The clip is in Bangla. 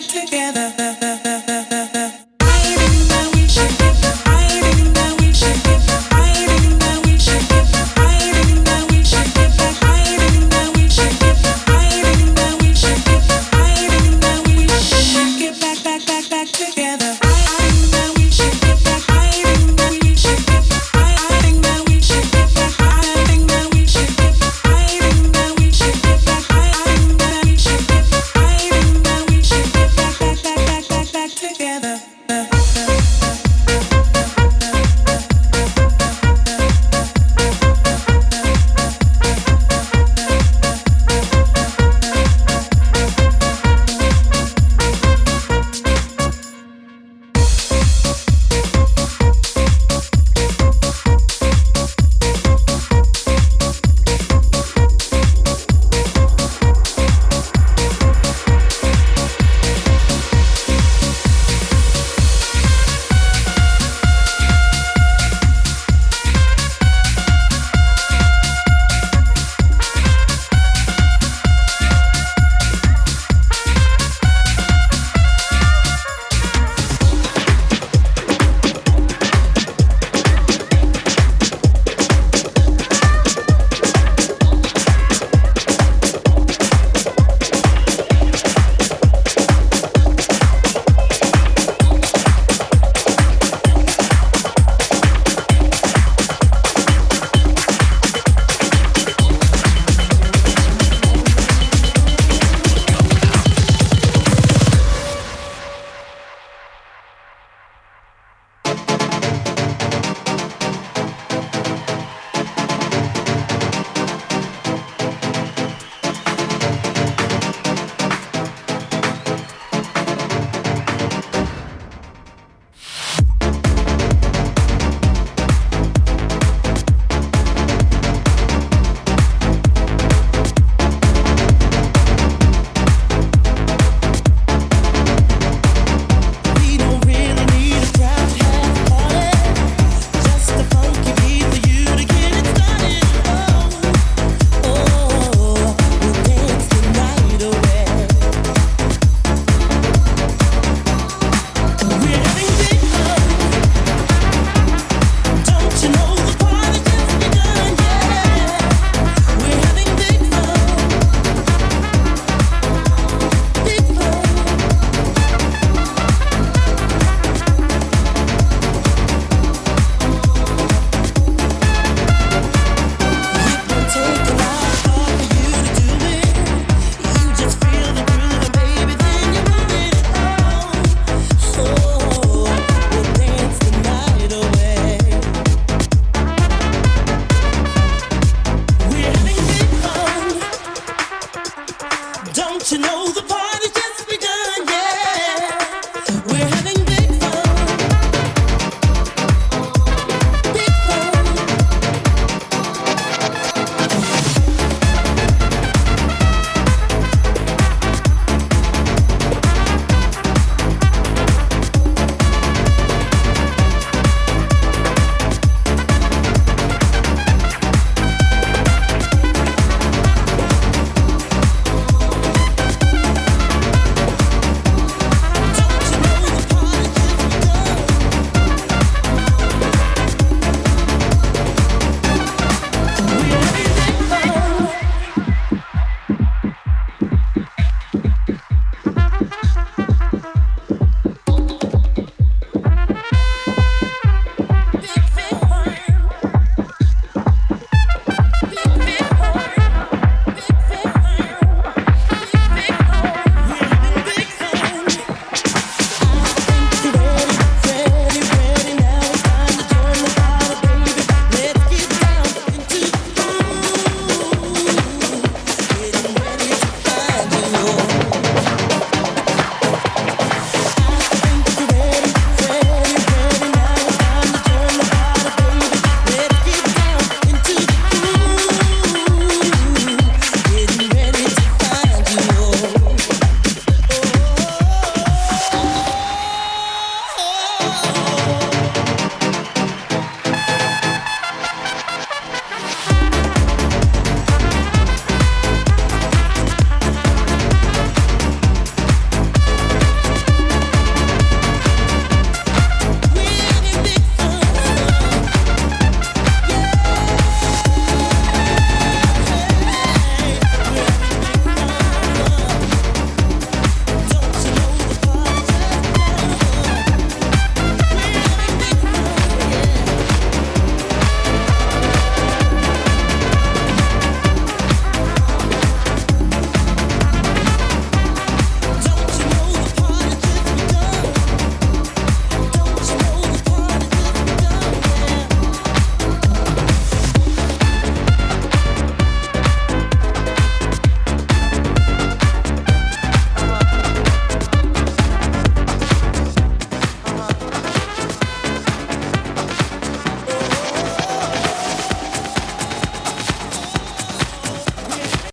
back together. Don't you know the part?